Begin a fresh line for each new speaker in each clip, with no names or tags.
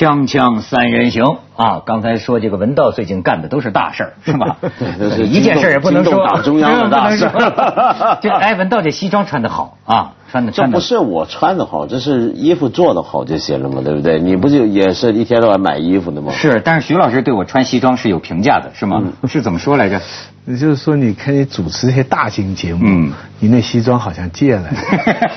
锵锵三人行啊！刚才说这个文道最近干的都是大事儿，是吧？
都是
一件事儿也不能说，
党中央的大事。
这哎，文道这西装穿的好啊，穿的
这不是我穿的好，这是衣服做的好就行了嘛，对不对？你不就也是一天到晚买衣服的吗？
是，但是徐老师对我穿西装是有评价的，是吗？是怎么说来着？
也 就是说，你看你主持这些大型节目，
嗯
你那西装好像借来的。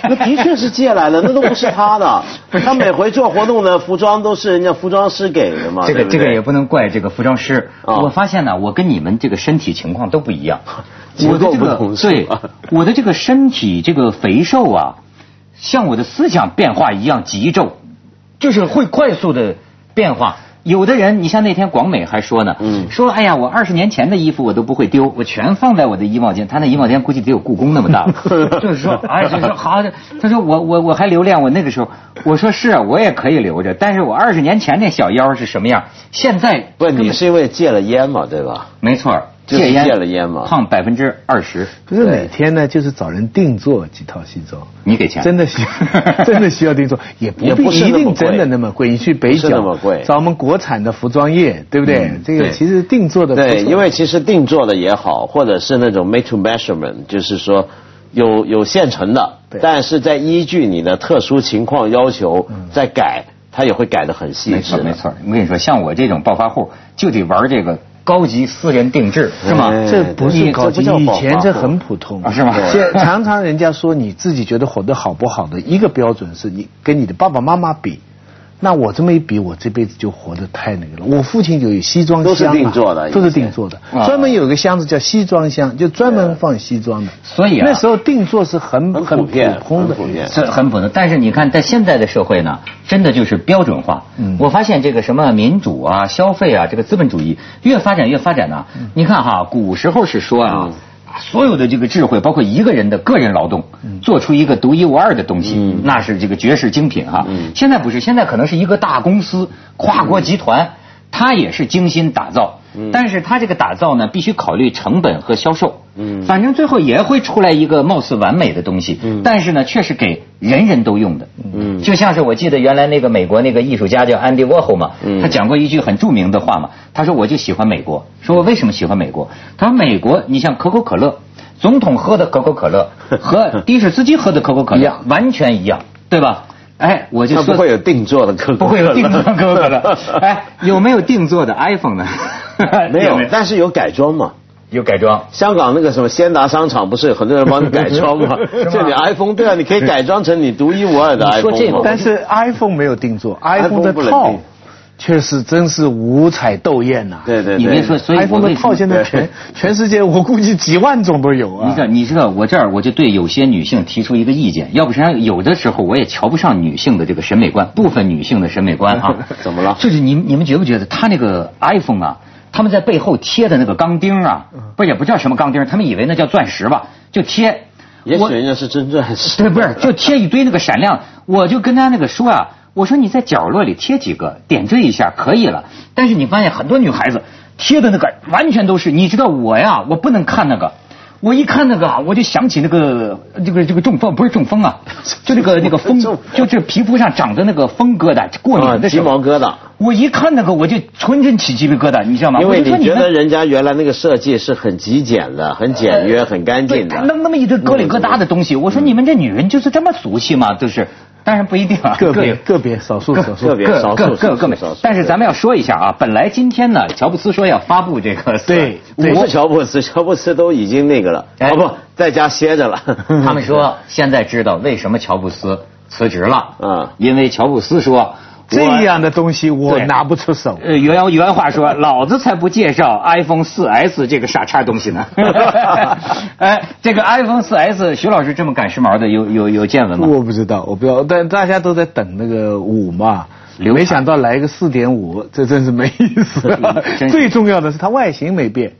那的确是借来的，那都不是他的。他每回做活动的服装都是人家服装师给的嘛。
这个
对对
这个也不能怪这个服装师。
啊
我发现呢，我跟你们这个身体情况都不一样。
结
我的这个对 我的这个身体这个肥瘦啊，像我的思想变化一样急骤，就是会快速的变化。有的人，你像那天广美还说呢，
嗯
说哎呀，我二十年前的衣服我都不会丢，我全放在我的衣帽间。他那衣帽间估计得有故宫那么大，就是说，哎，就是说好，他说我我我还留恋我那个时候，我说是啊，我也可以留着，但是我二十年前那小腰是什么样，现在
不，你是因为戒了烟嘛，对吧？
没错戒烟。
戒了烟嘛。
胖百分之二十，
不是每天呢，就是找人定做几套西装。
你给钱。
真的需要 真的需要定做，也不一定真的那么贵。你去北
角是那么
角
贵。
找我们国产的服装业，对不对？
嗯？
这个其实定做的
对，因为其实定做的也好，或者是那种 made to measurement，就是说有有现成的
对，
但是在依据你的特殊情况要求再改，它也会改得很细致
没错。我跟你说，像我这种暴发户就得玩这个高级私人定制，是吗？
哎
这不是高级，以前这很普通
啊是吗
现常常人家说你自己觉得活得好不好的一个标准是你跟你的爸爸妈妈比。那我这么一比，我这辈子就活得太那个了。我父亲就有西装
都是定做的
都是定做的
啊，
专门有个箱子叫西装箱，就专门放西装的。
所以啊
那时候定做是很
普遍
普通的
很普遍
这很普通，但是你看，在现在的社会呢，真的就是标准化。
嗯
我发现这个什么民主啊、消费啊，这个资本主义越发展越发展呢。
嗯
你看哈，古时候是说啊，所有的这个智慧，包括一个人的个人劳动，
嗯。
做出一个独一无二的东西，
嗯。
那是这个绝世精品哈。
嗯。
现在不是，现在可能是一个大公司、跨国集团，它也是精心打造，
嗯
但是它这个打造呢，必须考虑成本和销售。
嗯
反正最后也会出来一个貌似完美的东西，
嗯
但是呢，却是给人人都用的。
嗯
就像是我记得原来那个美国那个艺术家叫安迪沃霍嘛，
嗯
他讲过一句很著名的话嘛，他说我就喜欢美国，说我为什么喜欢美国？他说美国，你像可口可乐，总统喝的可口可乐 和的士司机喝的可口可乐
一样
完全一样，对吧？哎，我就
不会有定做的可口
不会有定做的可口可乐，哎，有没有定做的 iPhone 呢？
没有，但是有改装嘛。
有改装。
香港那个什么先达商场不是有很多人帮你改装吗？就你 iPhone 对啊，你可以改装成你独一无二的 iPhone
这
但是 iPhone 没有定做 iPhone，iPhone 的套确实真是五彩斗艳呐。
对对对，
你别说，所以
iPhone 的套现在全全世界我估计几万种都有啊
你知。道，你知道，我这儿我就对有些女性提出一个意见，要不然有的时候我也瞧不上女性的这个审美观，部分女性的审美观啊。
怎么了
就是你你们觉不觉得他那个 iPhone 啊，他们在背后贴的那个钢钉啊，不是也不叫什么钢钉，他们以为那叫钻石吧，就贴。我
也许人家是真钻石。
对，不是，就贴一堆那个闪亮。我就跟他那个说啊，我说你在角落里贴几个，点缀一下可以了。但是你发现很多女孩子贴的那个完全都是，你知道我呀，我不能看那个。我一看那个啊，我就想起那个这个这个中风不是中风啊，就那个那个风，就这皮肤上长的那个风疙瘩，过敏的时候，
毛疙瘩。
我一看那个我就浑身起鸡皮疙瘩，你知道吗？
因为你觉得人家原来那个设计是很极简的、很简约、很干净的。
对弄那么一堆疙里疙瘩的东西，我说你们这女人就是这么俗气吗？就是，当然不一定啊，
个别个别少数少数。
个别少数
个别
少数。
但是咱们要说一下啊，本来今天呢，乔布斯说要发布这个，
对
不是乔布斯，乔布斯都已经那个了，
哎。
哦不，在家歇着了。
他们说现在知道为什么乔布斯辞职了，
嗯。
因为乔布斯说
这样的东西我拿不出手。
呃，原原话说，老子才不介绍 iPhone 4S 这个傻叉东西呢。哎，这个 iPhone 4S，徐老师这么赶时髦的，有有有见闻吗？
我不知道，我不知道，但大家都在等那个五嘛，没想到来个四点五，这真是没意思 最重要的是它外形没变。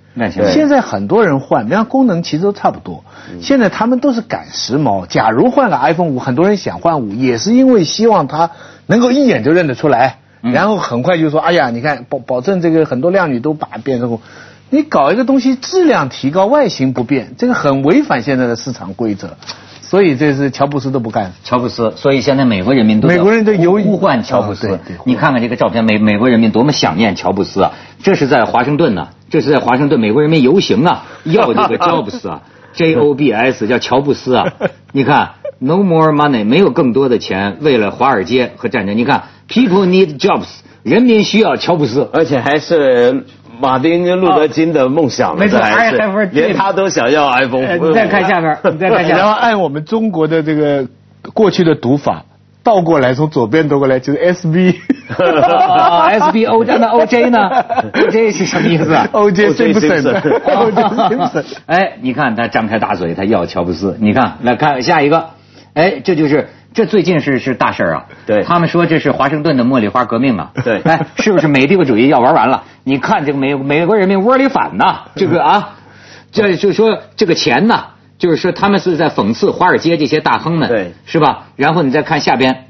现在很多人换，那功能其实都差不多。现在他们都是赶时髦。假如换个 iPhone 五，很多人想换五，也是因为希望它能够一眼就认得出来，然后很快就说：“哎呀，你看保保证这个很多靓女都把它变成红。”你搞一个东西质量提高，外形不变，这个很违反现在的市场规则。所以这是乔布斯都不干。
乔布斯，所以现在美国人民都
美国人都有
呼唤乔布斯。
啊对对
你看看这个照片，美美国人民多么想念乔布斯啊！这是在华盛顿呢，这是在华盛顿，美国人民游行啊，要这个乔布斯啊，J O B S 叫乔布斯啊。你看，No more money，没有更多的钱，为了华尔街和战争。你看，People need jobs，人民需要乔布斯。
而且还是马丁路德金的梦想呢，
没错
连他都想要 iPhone。
呃 你再看下边，你再看下
然后。按我们中国的这个过去的读法，倒过来从左边读过来就是 SB。
哦 S B O 那 O J 呢？O J 是什么意思啊
？O.J.
O.J.
Simpson。
Simpson
O.J. Simpson。
哎，你看他张开大嘴，他要乔布斯。你看，来看下一个，哎，这就是这最近是是大事儿啊。
对
他们说这是华盛顿的茉莉花革命啊。
对
哎，是不是美帝国主义要玩完了？你看这个美美国人民窝里反呐，这个啊，这就说这个钱呐，就是说他们是在讽刺华尔街这些大亨们，
对
是吧？然后你再看下边，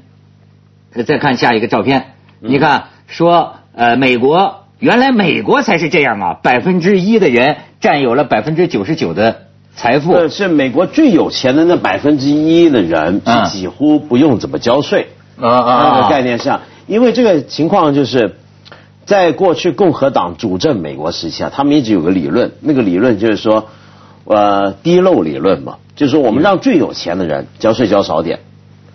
呃再看下一个照片，
嗯
你看说呃美国。原来美国才是这样啊，百分之一的人占有了百分之九十九的财富。
这是美国最有钱的那百分之一的人，几乎不用怎么交税。
啊啊
那个概念上，因为这个情况就是，在过去共和党主政美国时期啊，他们一直有个理论，那个理论就是说，呃，低漏理论嘛，就是说我们让最有钱的人交税交少点，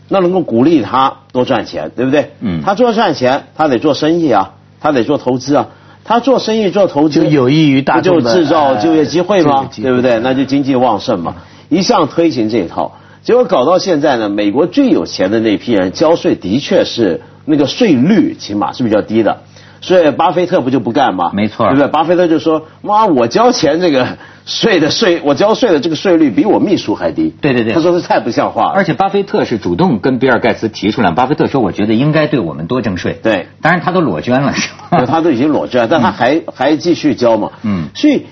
那能够鼓励他多赚钱，对不对？
嗯
他多赚钱，他得做生意啊，他得做投资啊。他做生意做投资
就有益于大众
不就制造就业机会吗？对不对？那就经济旺盛嘛。一向推行这一套，结果搞到现在呢，美国最有钱的那批人交税的确是那个税率起码是比较低的，所以巴菲特不就不干吗？
没错
对不对？巴菲特就说：“妈，我交钱这个税的税，我交税的这个税率比我秘书还低。”
对对对
他说这太不像话了。
而且巴菲特是主动跟比尔盖茨提出来，巴菲特说：“我觉得应该对我们多征税。”
对
当然他都裸捐了，是吧？
他都已经裸捐，但他还、还继续交嘛。
嗯
所以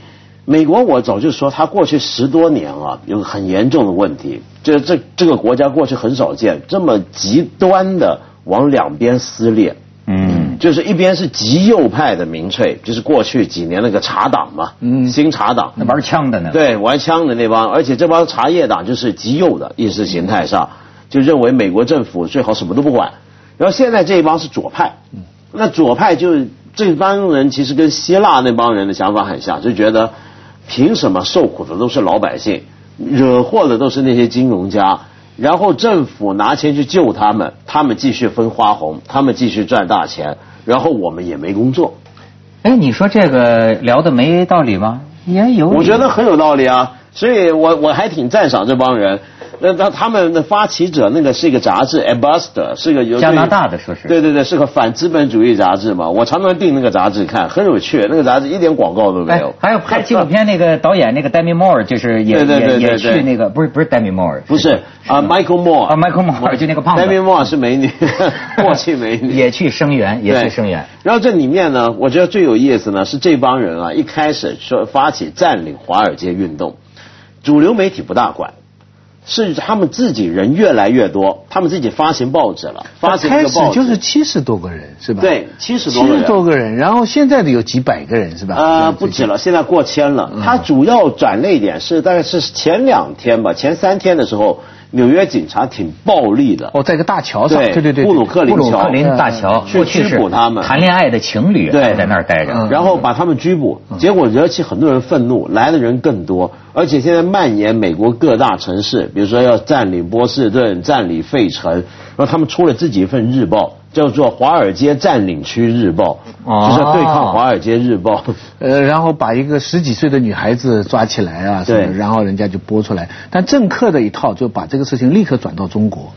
美国我早就说，他过去十多年啊，有个很严重的问题，就是这这个国家过去很少见这么极端的往两边撕裂。
嗯，
就是一边是极右派的民粹，就是过去几年那个茶党嘛，
嗯
新茶党，
那玩枪的呢？，
对，玩枪的那帮，而且这帮茶叶党就是极右的意识形态上，就认为美国政府最好什么都不管。然后现在这一帮是左派，那左派就这帮人其实跟希腊那帮人的想法很像，就觉得凭什么受苦的都是老百姓，惹祸的都是那些金融家，然后政府拿钱去救他们，他们继续分花红，他们继续赚大钱，然后我们也没工作。
哎，你说这个聊的没道理吗？也有，
我觉得很有道理啊，所以我我还挺赞赏这帮人。那那他们的发起者那个是一个杂志 Ambassador，是个有
加拿大的说是
对对对，是个反资本主义杂志嘛。我常常订那个杂志看，很有趣。那个杂志一点广告都没
哎
有。，
还有拍纪录片那个导演那个 Demi Moore，就是也
对对对
也也去那个不是不是 Demi Moore，
不是啊，Michael Moore
啊 Michael Moore 就那个胖子
Demi Moore 是美女，过去美女。
也去声援，也去声援。
然后这里面呢，我觉得最有意思呢是这帮人啊，一开始说发起占领华尔街运动，主流媒体不大管，是他们自己人越来越多，他们自己发行报纸了，发
开始就是七十多个人是吧？
对七十多
七十。多个人，然后现在的有几百个人是吧？
呃，不止了，现在过千了。它主要转泪点是大概是前两天吧，前三天的时候，纽约警察挺暴力的。
哦，在一个大桥上，
对
对对对，
布鲁克林桥。
布鲁克林大桥
去
过去是
拘捕他们。
谈恋爱的情侣，
对。
在那儿待着。
嗯。
然后把他们拘捕，结果惹起很多人愤怒，来的人更多，而且现在蔓延美国各大城市，比如说要占领波士顿、占领费城，然后他们出了自己一份日报，叫做《华尔街占领区日报》，
哦
就是对抗《华尔街日报》。
呃，然后把一个十几岁的女孩子抓起来啊，什么
对
然后人家就播出来。但政客的一套就把这个事情立刻转到中国。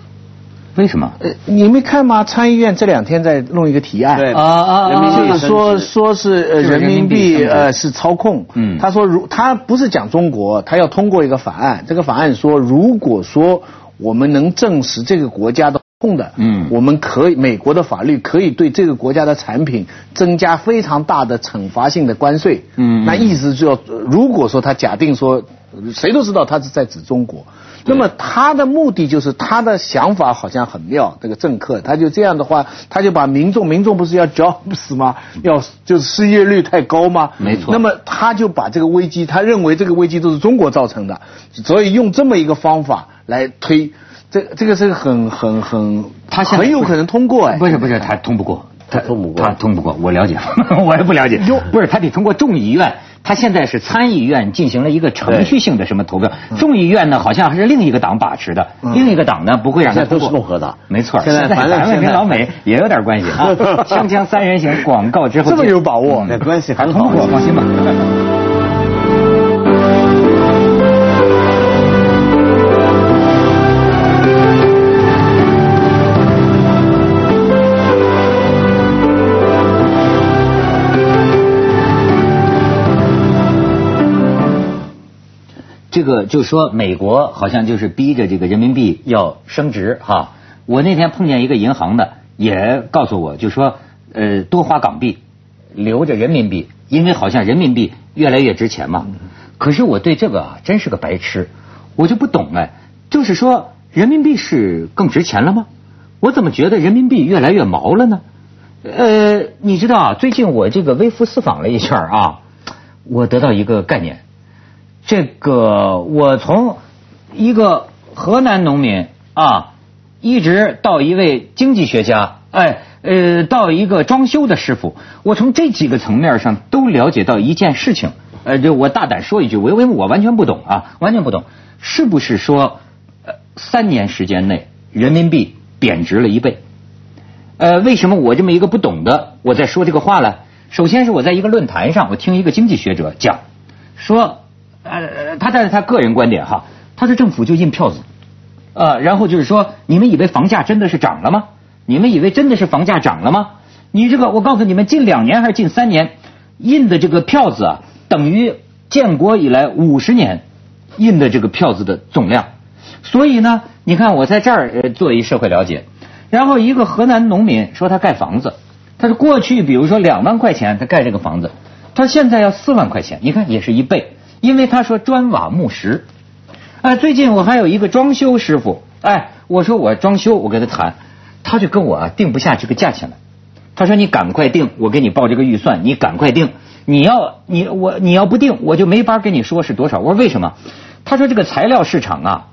为什么？
呃，你没看吗？参议院这两天在弄一个提案，
对
啊啊啊
人民
就是说说是呃人民
币
呃是操控，
嗯
他说如他不是讲中国，他要通过一个法案，这个法案说如果说我们能证实这个国家的控的，
嗯
我们可以美国的法律可以对这个国家的产品增加非常大的惩罚性的关税，
嗯
那意思就要如果说他假定说谁都知道他是在指中国。那么他的目的就是他的想法好像很妙，这个政客他就这样的话，他就把民众民众不是要 jobs 吗？要就是失业率太高吗？
没错
那么他就把这个危机，他认为这个危机都是中国造成的，所以用这么一个方法来推，这这个是很很很，
他现在
很有可能通过哎。
不是不是，他通不过，
他通不过
他通不过，我了解，我也不了解。不是，他得通过众议院，他现在是参议院进行了一个程序性的什么投票，众议院呢好像还是另一个党把持的，另一个党呢不会让他通过。
是共和党
没错。
现在
咱们跟老美也有点关系啊。锵锵三人行广告之后
这么有把握
那关系还是
通不。过，放心吧。这个就说美国好像就是逼着这个人民币要升值哈。我那天碰见一个银行的，也告诉我，就说呃多花港币，留着人民币，因为好像人民币越来越值钱嘛。可是我对这个啊真是个白痴，我就不懂哎，就是说人民币是更值钱了吗？我怎么觉得人民币越来越毛了呢？呃，你知道啊，最近我这个微服私访了一圈啊，我得到一个概念。这个我从一个河南农民啊，一直到一位经济学家，哎，呃，到一个装修的师傅，我从这几个层面上都了解到一件事情。呃，就我大胆说一句，我因为我完全不懂啊，完全不懂，是不是说，呃，三年时间内人民币贬值了一倍？呃，为什么我这么一个不懂的，我在说这个话呢？首先是我在一个论坛上，我听一个经济学者讲，说，呃，他这是他个人观点哈，他说政府就印票子，呃，然后就是说，你们以为房价真的是涨了吗？你们以为真的是房价涨了吗？你这个，我告诉你们，近两年还是近三年印的这个票子啊，等于建国以来五十年印的这个票子的总量。所以呢，你看我在这儿呃做一社会了解，然后一个河南农民说他盖房子，他说过去比如说两万块钱他盖这个房子，他现在要四万块钱，你看也是一倍，因为他说砖瓦木石。哎，最近我还有一个装修师傅，哎，我说我装修，我跟他谈，他就跟我啊定不下这个价钱来。他说你赶快定，我给你报这个预算，你赶快定。你要你我你要不定，我就没法跟你说是多少。我说为什么？他说这个材料市场啊，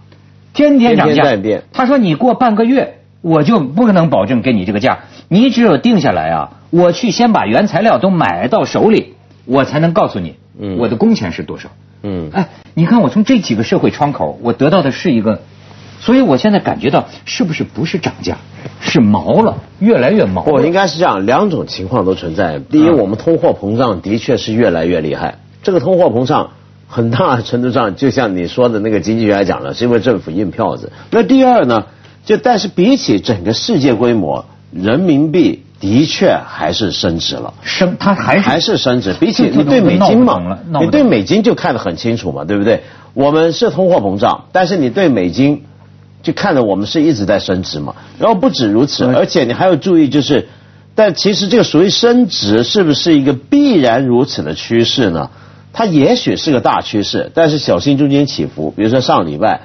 天天涨价。
天天
他说你过半个月，我就不可能保证给你这个价。你只有定下来啊，我去先把原材料都买到手里，我才能告诉你，
嗯
我的工钱是多少。
嗯，
哎，你看我从这几个社会窗口，我得到的是一个，所以我现在感觉到是不是不是涨价，是毛了，越来越毛了。
我应该是这样，两种情况都存在。第一，
嗯
我们通货膨胀的确是越来越厉害。这个通货膨胀很大程度上，就像你说的那个经济学家讲了，是因为政府印票子。那第二呢，就但是比起整个世界规模，人民币的确还是升值了。
升，它还是
还是升值，比起你对美金嘛你对美金就看得很清楚嘛，对不对？我们是通货膨胀，但是你对美金就看着我们是一直在升值嘛。然后不止如此，而且你还要注意，就是，但其实这个所谓升值是不是一个必然如此的趋势呢？它也许是个大趋势，但是小心中间起伏。比如说上礼拜，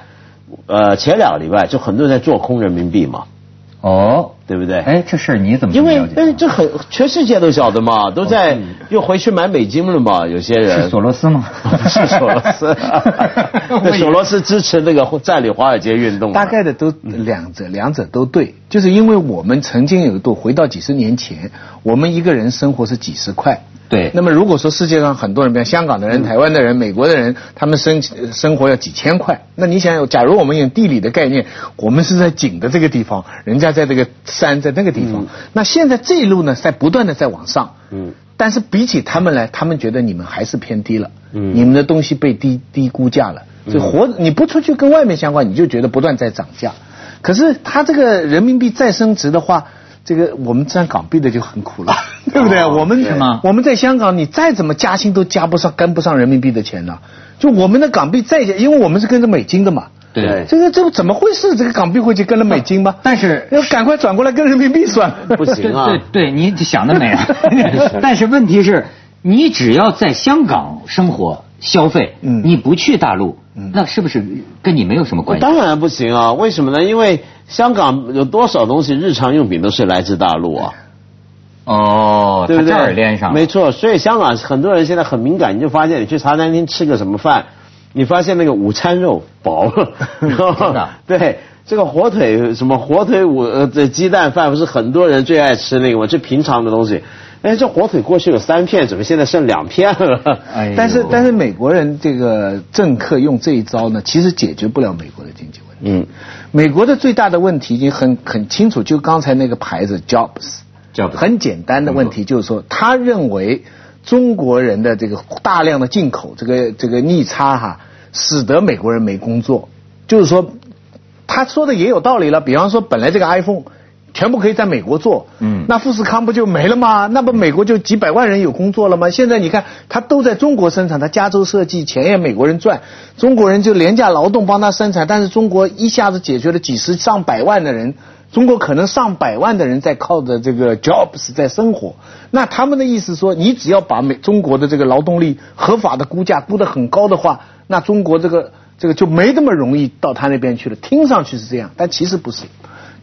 呃，前两个礼拜就很多人在做空人民币嘛，
哦，
对不对？
哎，这事儿你怎么
因为这很全世界都晓得嘛，都在又回去买美金了嘛，有些人。
是索罗斯吗？
不 是索罗斯，那索罗斯支持那个占领华尔街运动，
大概的都两者两者都对，就是因为我们曾经有一度回到几十年前，我们一个人生活是几十块。
对
那么如果说世界上很多人，比如香港的人、台湾的人、美国的人，他们生生活要几千块，那你想想，假如我们用地理的概念，我们是在井的这个地方，人家在这个山在那个地方，那现在这一路呢，在不断的在往上。
嗯。
但是比起他们来，他们觉得你们还是偏低了，
嗯
你们的东西被低低估价了，所以活你不出去跟外面相关，你就觉得不断在涨价。可是它这个人民币再升值的话，这个我们占港币的就很苦了，对不对？
哦
我们
什么
我们在香港，你再怎么加薪都加不上，跟不上人民币的钱呢。就我们的港币再加，因为我们是跟着美金的嘛。
对
这个这个怎么会是这个港币会去跟着美金吗？
但是
要赶快转过来跟人民币算。
不行啊
对对对，你想得美啊！但是问题是，你只要在香港生活消费，
嗯
你不去大陆，嗯那是不是跟你没有什么关系？
当然不行啊！为什么呢？因为香港有多少东西日常用品都是来自大陆啊。
哦，
对不对？
它这儿连上，
没错，所以香港很多人现在很敏感，你就发现你去茶餐厅吃个什么饭，你发现那个午餐肉薄了，
真的
对这个火腿什么火腿五呃这鸡蛋饭不是很多人最爱吃那个吗？这平常的东西，哎，这火腿过去有三片，怎么现在剩两片了？
哎
但是但是美国人这个政客用这一招呢，其实解决不了美国的经济问题。
嗯，
美国的最大的问题已经很很清楚，就刚才那个牌子 Jobs。
Jobs
很简单的问题就是说，他认为中国人的这个大量的进口，这个这个逆差哈，使得美国人没工作。就是说，他说的也有道理了。比方说，本来这个 iPhone 全部可以在美国做，
嗯
那富士康不就没了吗？那不美国就几百万人有工作了吗？现在你看，他都在中国生产，他加州设计，钱也美国人赚，中国人就廉价劳动帮他生产，但是中国一下子解决了几十上百万的人。中国可能上百万的人在靠着这个 jobs 在生活，那他们的意思说，你只要把美中国的这个劳动力合法的估价估得很高的话，那中国这个这个就没那么容易到他那边去了。听上去是这样，但其实不是。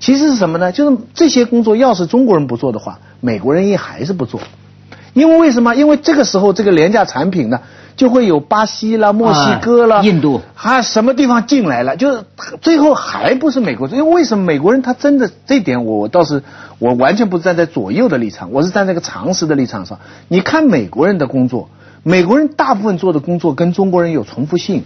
其实是什么呢？就是这些工作要是中国人不做的话，美国人也还是不做。因为为什么？因为这个时候这个廉价产品呢，就会有巴西啦、墨西哥啦、
啊印度
还什么地方进来了，就是最后还不是美国。因为为什么美国人他真的这点我我倒是我完全不是站在左右的立场，我是站在一个常识的立场上。你看美国人的工作，美国人大部分做的工作跟中国人有重复性。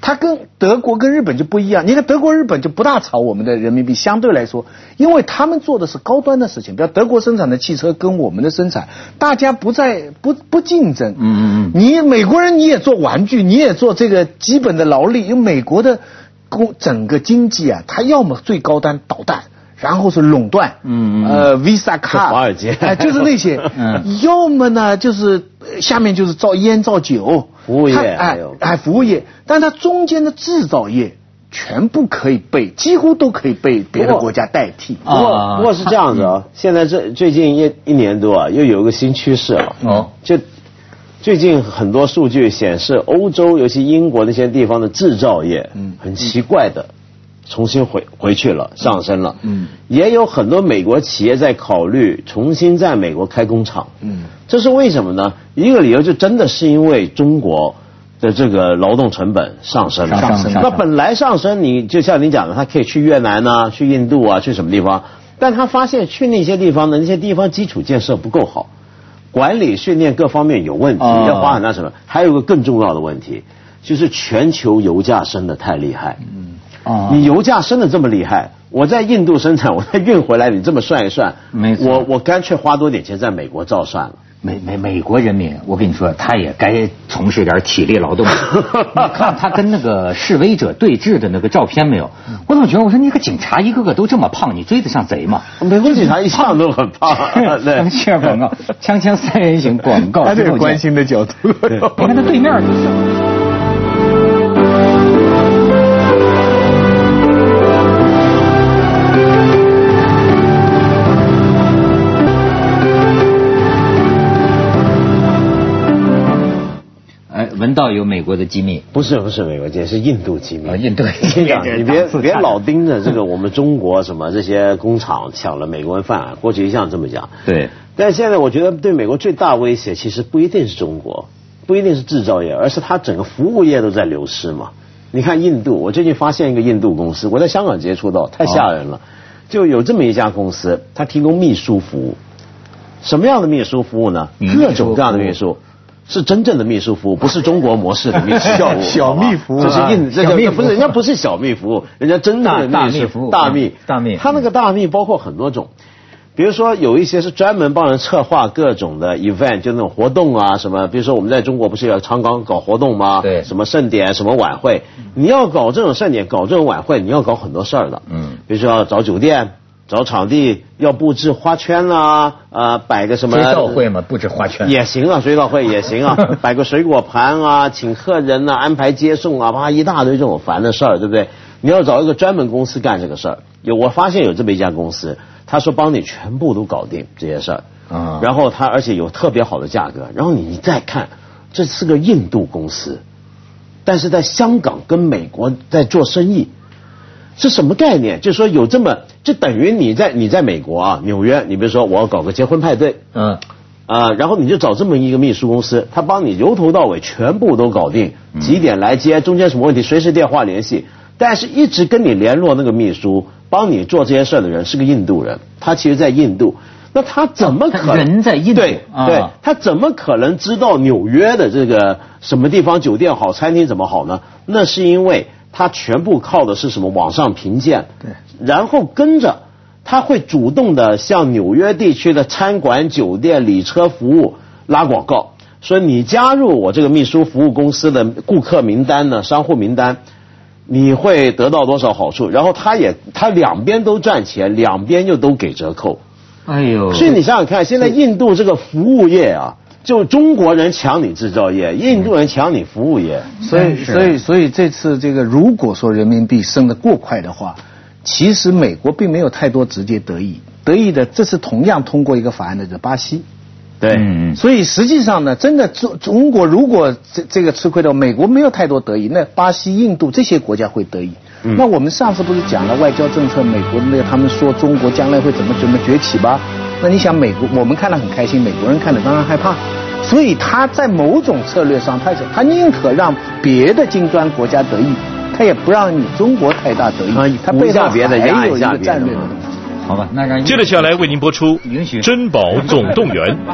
他跟德国跟日本就不一样，你看德国、日本就不大炒我们的人民币，相对来说，因为他们做的是高端的事情，比如德国生产的汽车跟我们的生产，大家不在不不竞争。
嗯嗯嗯
你美国人你也做玩具，你也做这个基本的劳力，因为美国的工整个经济啊，它要么最高端导弹。然后是垄断，
嗯嗯
呃，Visa 卡，
华尔街
哎，就是那些，
嗯
要么呢就是呃下面就是造烟造酒，
服务业还
哎
有
哎，服务业，但它中间的制造业全部可以被，几乎都可以被别的国家代替。
不过
啊
不过是这样子啊，现在这最近一一年多啊，又有一个新趋势了。
哦
就最近很多数据显示，欧洲尤其英国那些地方的制造业，
嗯
很奇怪的。重新回回去了，上升了。
嗯
也有很多美国企业在考虑重新在美国开工厂。
嗯
这是为什么呢？一个理由就真的是因为中国的这个劳动成本上升了。
上升上升
那本来上升，你就像你讲的，他可以去越南啊，去印度啊，去什么地方？但他发现去那些地方的，那些地方基础建设不够好，管理、训练各方面有问题，
哦
要花很大成本。还有一个更重要的问题，就是全球油价升得太厉害。
啊
你油价升的这么厉害，我在印度生产，我再运回来，你这么算一算，
没错
我我干脆花多点钱在美国照算了。
美美美国人民，我跟你说，他也该从事点体力劳动。你看他跟那个示威者对峙的那个照片没有？我怎么觉得，我说你个警察一个个都这么胖，你追得上贼吗？
美国警察一向都很胖，对。
切广告，枪枪三人行广告
他这个
之后见
关心的角度。
你看他对面就是。哎，闻到有美国的机密，
不是不是美国机密，是印度机密。
啊印度
机密，你别别老盯着这个我们中国什么这些工厂抢了美国人饭碗，过去一向这么讲。
对，
但现在我觉得对美国最大威胁，其实不一定是中国，不一定是制造业，而是它整个服务业都在流失嘛。你看印度，我最近发现一个印度公司，我在香港接触到，太吓人了。就有这么一家公司，它提供秘书服务。什么样的秘书服务呢？各种各样的秘书。是真正的秘书服务，不是中国模式的秘书服务。
小小秘服务
这是印，这
小秘服务
不是人家不是小秘服务，人家真正的
大大
秘书
服务
大秘
嗯大秘
他那个大秘包括很多种，比如说有一些是专门帮人策划各种的 event，就那种活动啊什么。比如说我们在中国不是要常搞搞活动吗？
对
什么盛典、什么晚会，你要搞这种盛典、搞这种晚会，你要搞很多事儿的。
嗯
比如说要找酒店。找场地要布置花圈啊、啊，摆个什么
追悼会嘛，布置花圈。
也行啊，追悼会也行啊，摆个水果盘啊，请客人啊，安排接送啊，哇，一大堆这种烦的事儿，对不对？你要找一个专门公司干这个事儿。有我发现有这么一家公司，他说帮你全部都搞定这些事儿，
啊
然后他而且有特别好的价格，然后你再看，这是个印度公司，但是在香港跟美国在做生意，是什么概念？就是说有这么，就等于你在你在美国啊，纽约，你比如说我要搞个结婚派对，
嗯，
啊，然后你就找这么一个秘书公司，他帮你由头到尾全部都搞定，几点来接，中间什么问题随时电话联系。但是一直跟你联络那个秘书，帮你做这些事儿的人是个印度人，他其实在印度，那他怎么可能
人在印度
对
啊
对，他怎么可能知道纽约的这个什么地方酒店好，餐厅怎么好呢？那是因为他全部靠的是什么网上评鉴，
对，
然后跟着他会主动的向纽约地区的餐馆、酒店、礼车服务拉广告，说你加入我这个秘书服务公司的顾客名单呢，商户名单。你会得到多少好处？然后他也他两边都赚钱，两边又都给折扣。
哎呦，
所以你想想看，现在印度这个服务业啊，就中国人抢你制造业，印度人抢你服务业。
所以，所以，所以这次这个，如果说人民币升得过快的话，其实美国并没有太多直接得益，得益的这次同样通过一个法案的是巴西。
对，
所以实际上呢，真的中中国如果这这个吃亏的话，美国没有太多得益，那巴西、印度这些国家会得益。
嗯
那我们上次不是讲了外交政策，美国的那个他们说中国将来会怎么怎么崛起吧？那你想美国，我们看得很开心，美国人看了当然害怕。所以他在某种策略上，他是他宁可让别的金砖国家得益，他也不让你中国太大得益。他背
下别的压
还有一个
一下别的
战略的东西。
好吧，那让
接着下来为您播出
允许《
珍宝总动员》。